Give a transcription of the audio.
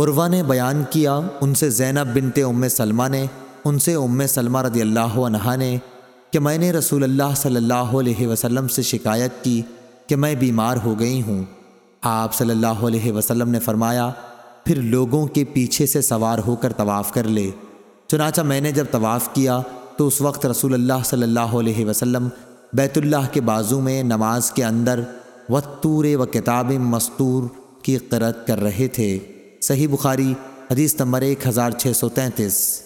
عروا نے بیان کیا، ان سے زینب بنت ام سلمہ نے، ان سے ام سلمہ رضی اللہ عنہ نے کہ میں نے رسول اللہ صلی اللہ علیہ وسلم سے شکایت کی کہ میں بیمار ہو گئی ہوں۔ آپ صلی اللہ علیہ وسلم نے فرمایا، پھر لوگوں کے پیچھے سے سوار ہو کر طواف کر لے۔ چنانچہ میں نے جب طواف کیا تو اس وقت رسول اللہ صلی اللہ علیہ وسلم بیت اللہ کے بازو میں نماز کے اندر وطور و کتاب مستور کی قرت کر رہے تھے۔ صحیح بخاری حدیث نمبر ایک ہزار چھ سو تینتیس۔